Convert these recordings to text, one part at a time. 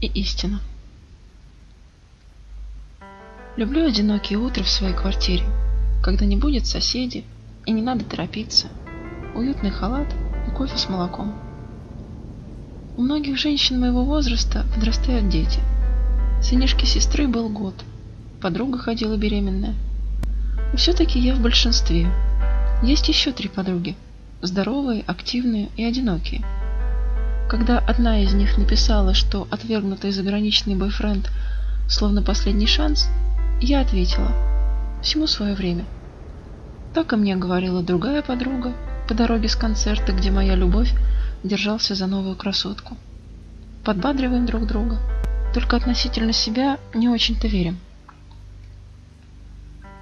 И истина. Люблю одинокие утра в своей квартире, когда не будет соседей и не надо торопиться. Уютный халат и кофе с молоком. У многих женщин моего возраста подрастают дети. Сынишке сестры был год. Подруга ходила беременная. И все-таки я в большинстве. Есть еще три подруги. Здоровые, активные и одинокие. Когда одна из них написала, что отвергнутый заграничный бойфренд словно последний шанс, я ответила «Всему свое время». Так и мне говорила другая подруга по дороге с концерта, где моя любовь держался за новую красотку. Подбадриваем друг друга. Только относительно себя не очень-то верим.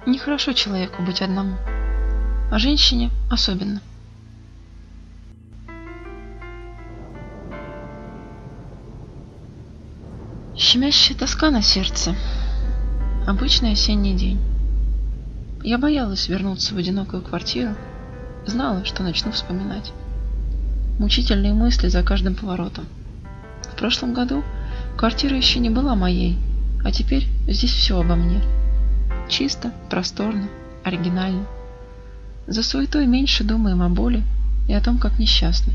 Нехорошо человеку быть одному, а женщине особенно. Щемящая тоска на сердце. Обычный осенний день. Я боялась вернуться в одинокую квартиру, знала, что начну вспоминать. Мучительные мысли за каждым поворотом. В прошлом году квартира еще не была моей, а теперь здесь все обо мне. Чисто, просторно, оригинально. За суетой меньше думаем о боли и о том, как несчастны.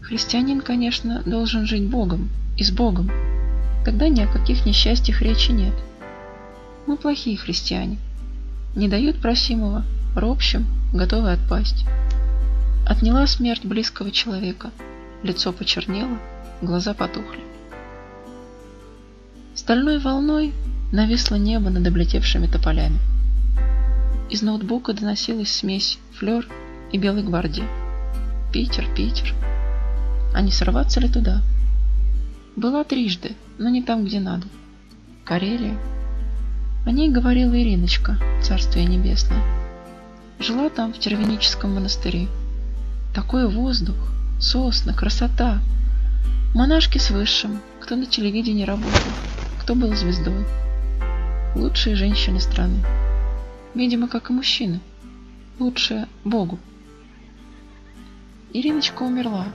Христианин, конечно, должен жить Богом и с Богом. Тогда ни о каких несчастьях речи нет. Мы плохие христиане. Не дают просимого, ропщим, готовы отпасть. Отняла смерть близкого человека. Лицо почернело, глаза потухли. Стальной волной нависло небо над облетевшими тополями. Из ноутбука доносилась смесь флер и белой гвардии. Питер, Питер. А не сорваться ли туда? Была трижды, но не там, где надо. Карелия. О ней говорила Ириночка, царствие небесное. Жила там, в Тервеническом монастыре. Такой воздух, сосны, красота. Монашки с высшим, кто на телевидении работал, кто был звездой. Лучшие женщины страны. Видимо, как и мужчины. Лучшие Богу. Ириночка умерла.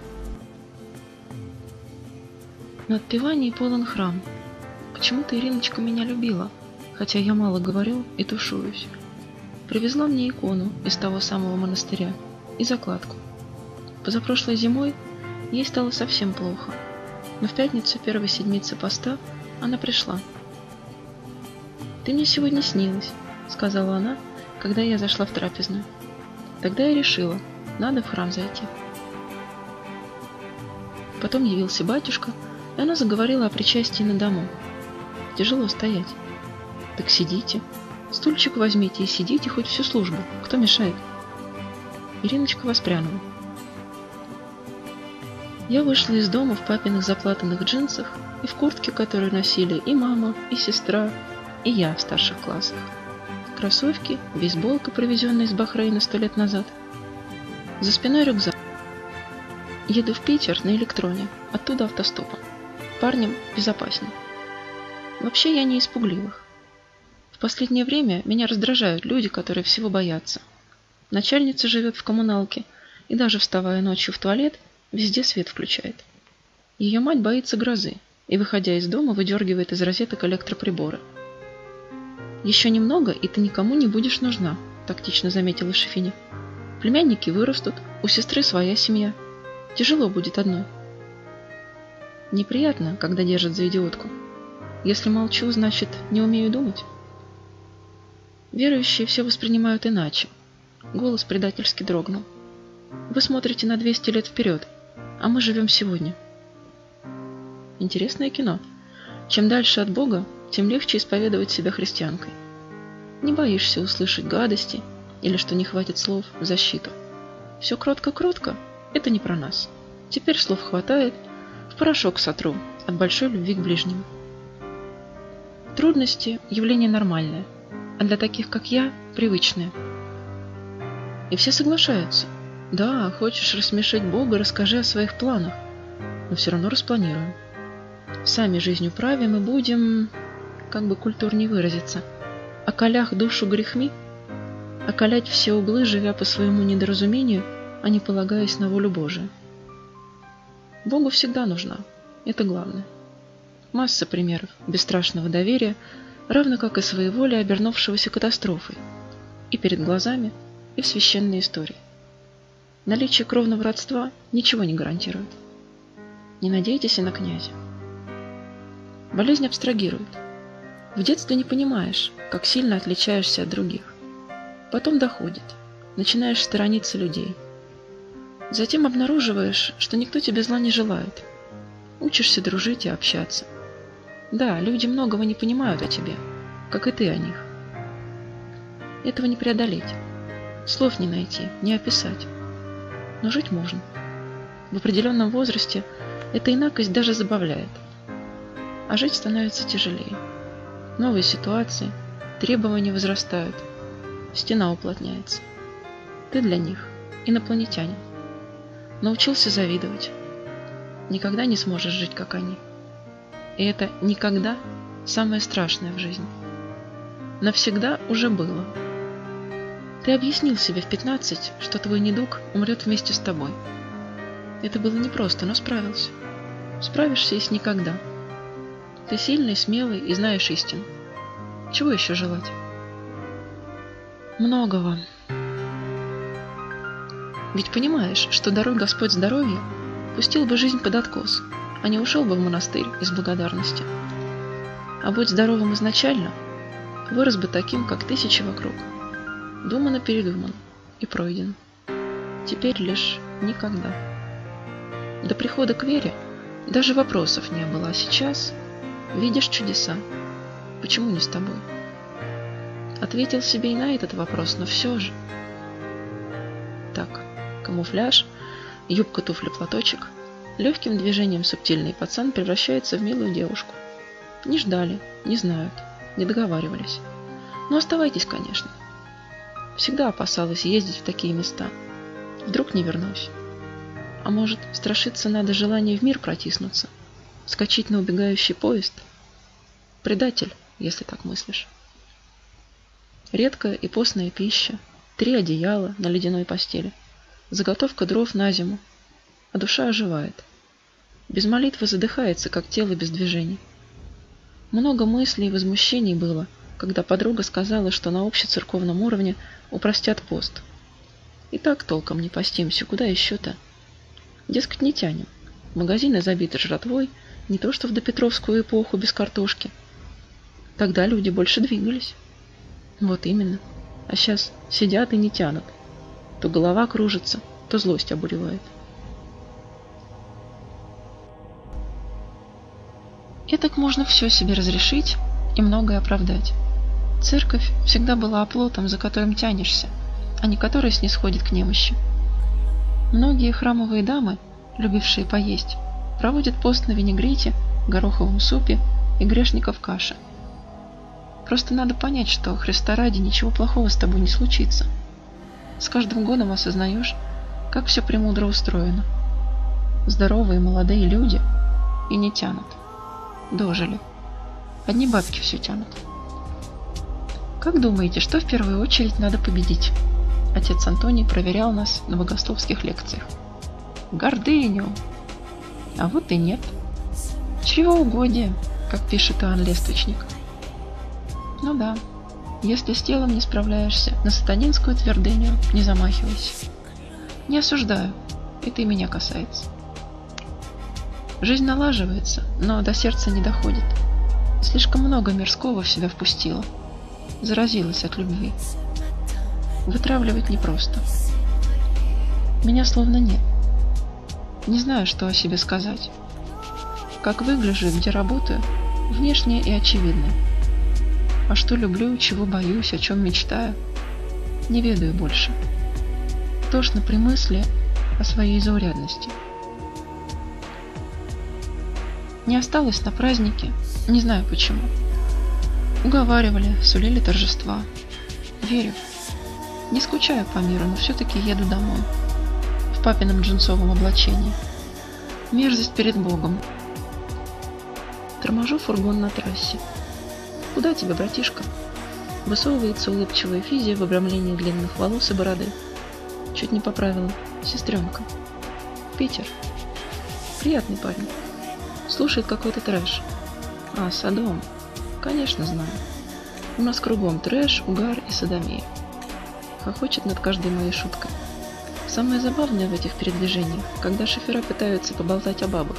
На отпевании полон храм. Почему-то Ириночка меня любила, хотя я мало говорю и тушуюсь. Привезла мне икону из того самого монастыря и закладку. Позапрошлой зимой ей стало совсем плохо, но в пятницу первой седмицы поста она пришла. «Ты мне сегодня снилась», — сказала она, когда я зашла в трапезную. Тогда я решила, надо в храм зайти. Потом явился батюшка, и она заговорила о причастии на дому. Тяжело стоять. Так сидите. Стульчик возьмите и сидите хоть всю службу. Кто мешает? Ириночка воспрянула. Я вышла из дома в папиных заплатанных джинсах и в куртке, которую носили и мама, и сестра, и я в старших классах. Кроссовки, бейсболка, привезенная из Бахрейна сто лет назад. За спиной рюкзак. Еду в Питер на электроне, оттуда автостопом. Парнем безопаснее. Вообще я не испугливых. В последнее время меня раздражают люди, которые всего боятся. Начальница живет в коммуналке, и даже вставая ночью в туалет – Везде свет включает. Ее мать боится грозы и, выходя из дома, выдергивает из розеток электроприборы. «Еще немного, и ты никому не будешь нужна», – тактично заметила Шефиня. «Племянники вырастут, у сестры своя семья. Тяжело будет одной». Неприятно, когда держат за идиотку. Если молчу, значит, не умею думать. Верующие все воспринимают иначе. Голос предательски дрогнул. Вы смотрите на 200 лет вперед, а мы живем сегодня. Интересное кино. Чем дальше от Бога, тем легче исповедовать себя христианкой. Не боишься услышать гадости или что не хватит слов в защиту. Все кротко-кротко – это не про нас. Теперь слов хватает, в порошок сотру от большой любви к ближнему. Трудности – явление нормальное, а для таких, как я, привычное. И все соглашаются – да, хочешь рассмешить Бога, расскажи о своих планах. Но все равно распланируем. Сами жизнью правим и будем, как бы культурнее выразиться, околях душу грехми, околять все углы, живя по своему недоразумению, а не полагаясь на волю Божию. Богу всегда нужна. Это главное. Масса примеров бесстрашного доверия, равно как и своеволия, обернувшегося катастрофой. И перед глазами, и в священной истории. Наличие кровного родства ничего не гарантирует. Не надейтесь и на князя. Болезнь абстрагирует. В детстве не понимаешь, как сильно отличаешься от других. Потом доходит. Начинаешь сторониться людей. Затем обнаруживаешь, что никто тебе зла не желает. Учишься дружить и общаться. Да, люди многого не понимают о тебе, как и ты о них. Этого не преодолеть. Слов не найти, не описать. Но жить можно. В определенном возрасте эта инакость даже забавляет. А жить становится тяжелее. Новые ситуации, требования возрастают. Стена уплотняется. Ты для них инопланетянин. Научился завидовать. Никогда не сможешь жить, как они. И это никогда самое страшное в жизни. Навсегда уже было. Ты объяснил себе в 15, что твой недуг умрет вместе с тобой. Это было непросто, но справился. Справишься и с никогда. Ты сильный, смелый и знаешь истину. Чего еще желать? Многого. Ведь понимаешь, что даруй Господь здоровье, пустил бы жизнь под откос, а не ушел бы в монастырь из благодарности. А будь здоровым изначально, вырос бы таким, как тысячи вокруг. Думано-передумано и пройден. Теперь лишь никогда. До прихода к вере даже вопросов не было, а сейчас видишь чудеса. Почему не с тобой? Ответил себе и на этот вопрос, но все же. Камуфляж, юбка, туфли, платочек. Легким движением субтильный пацан превращается в милую девушку. Не ждали, не знают, не договаривались. Но оставайтесь, конечно. Всегда опасалась ездить в такие места. Вдруг не вернусь. А может, страшиться надо желание в мир протиснуться? Скочить на убегающий поезд? Предатель, если так мыслишь. Редкая и постная пища, три одеяла на ледяной постели, заготовка дров на зиму, а душа оживает. Без молитвы задыхается, как тело без движений. Много мыслей и возмущений было, когда подруга сказала, что на общецерковном уровне упростят пост. И так толком не постимся, куда еще-то? Дескать, не тянем. Магазины забиты жратвой, не то что в допетровскую эпоху без картошки. Тогда люди больше двигались. Вот именно. А сейчас сидят и не тянут. То голова кружится, то злость обуревает. И так можно все себе разрешить и многое оправдать. Церковь всегда была оплотом, за которым тянешься, а не который снисходит к немощи. Многие храмовые дамы, любившие поесть, проводят пост на винегрете, гороховом супе и грешников каше. Просто надо понять, что Христа ради ничего плохого с тобой не случится. С каждым годом осознаешь, как все премудро устроено. Здоровые молодые люди и не тянут. Дожили. Одни бабки все тянут. Как думаете, что в первую очередь надо победить? Отец Антоний проверял нас на богословских лекциях. Гордыню. А вот и нет. Чревоугодие, как пишет Иоанн Лествичник. Ну да, если с телом не справляешься, на сатанинскую твердыню не замахивайся. Не осуждаю, это и меня касается. Жизнь налаживается, но до сердца не доходит. Слишком много мирского в себя впустила. Заразилась от любви. Вытравливать непросто. Меня словно нет. Не знаю, что о себе сказать. Как выгляжу где работаю, внешне и очевидно. А что люблю, чего боюсь, о чем мечтаю, не ведаю больше. Тошно при мысли о своей заурядности. Не осталось на празднике, не знаю почему. Уговаривали, сулили торжества. Верю. Не скучаю по миру, но все-таки еду домой. В папином джинсовом облачении. Мерзость перед Богом. Торможу фургон на трассе. Куда тебе, братишка? Высовывается улыбчивая физия в обрамлении длинных волос и бороды. Чуть не поправила. Сестренка. Питер. Приятный парень. Слушает какой-то трэш. А, Содом. Конечно, знаю. У нас кругом трэш, угар и садомия. Хохочет над каждой моей шуткой. Самое забавное в этих передвижениях, когда шофера пытаются поболтать о бабах.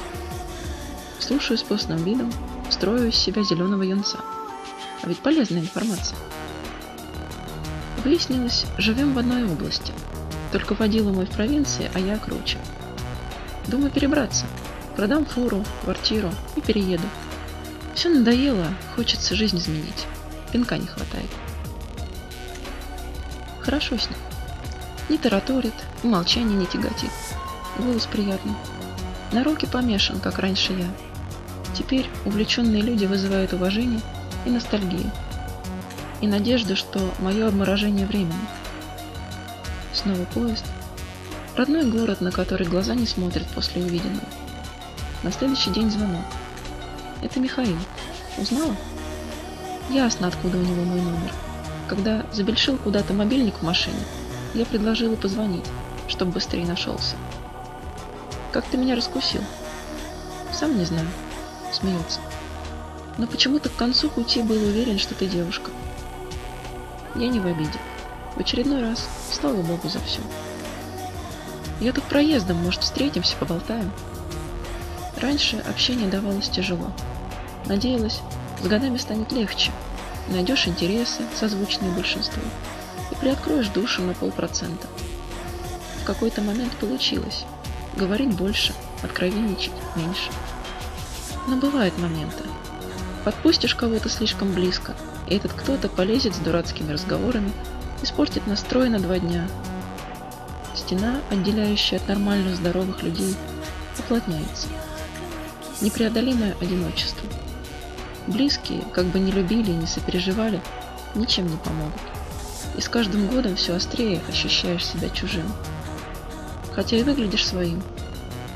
Слушаю с постным видом, строю из себя зеленого юнца. А ведь полезная информация. Выяснилось, живем в одной области. Только водила мой в провинции, а я круче. Думаю перебраться. Продам фуру, квартиру и перееду. Все надоело, хочется жизнь изменить. Пинка не хватает. Хорошо с ним. Не тараторит, молчание не тяготит. Голос приятный. На руки помешан, как раньше я. Теперь увлеченные люди вызывают уважение и ностальгию. И надежду, что мое обморожение временно. Снова поезд. Родной город, на который глаза не смотрят после увиденного. На следующий день звонок. Это Михаил. Узнала? Ясно, откуда у него мой номер. Когда забельшил куда-то мобильник в машине, я предложила позвонить, чтобы быстрее нашелся. Как ты меня раскусил? Сам не знаю. Смеется. Но почему-то к концу пути был уверен, что ты девушка. Я не в обиде. В очередной раз, слава богу за все. Я тут проездом, может, встретимся, поболтаем. Раньше общение давалось тяжело. Надеялась, с годами станет легче. Найдешь интересы, созвучные большинству, и приоткроешь душу на полпроцента. В какой-то момент получилось. Говорить больше, откровенничать меньше. Но бывают моменты. Подпустишь кого-то слишком близко, и этот кто-то полезет с дурацкими разговорами, испортит настрой на два дня. Стена, отделяющая от нормально здоровых людей, уплотняется. Непреодолимое одиночество – Близкие, как бы не любили и не сопереживали, ничем не помогут. И с каждым годом все острее ощущаешь себя чужим. Хотя и выглядишь своим.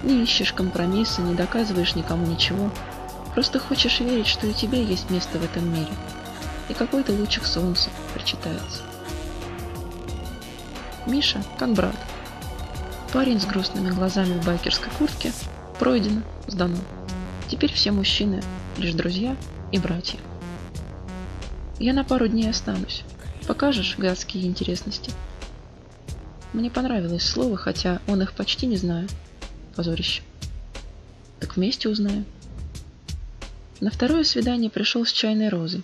Не ищешь компромисса, не доказываешь никому ничего. Просто хочешь верить, что и тебе есть место в этом мире. И какой-то лучик солнца прочитается. Миша как брат. Парень с грустными глазами в байкерской куртке. Пройдено, сдано. Теперь все мужчины лишь друзья и братья. Я на пару дней останусь. Покажешь гадские интересности? Мне понравилось слово, хотя он их почти не знаю. Позорище. Так вместе узнаем. На второе свидание пришел с чайной розой.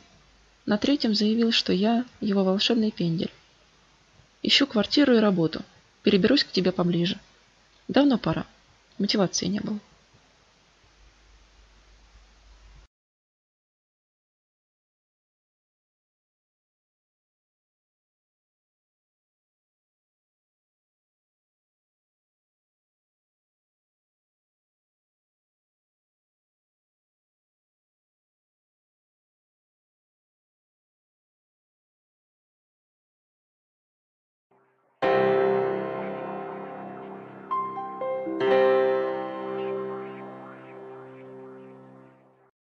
На третьем заявил, что я его волшебный пендель. Ищу квартиру и работу. Переберусь к тебе поближе. Давно пора. Мотивации не было.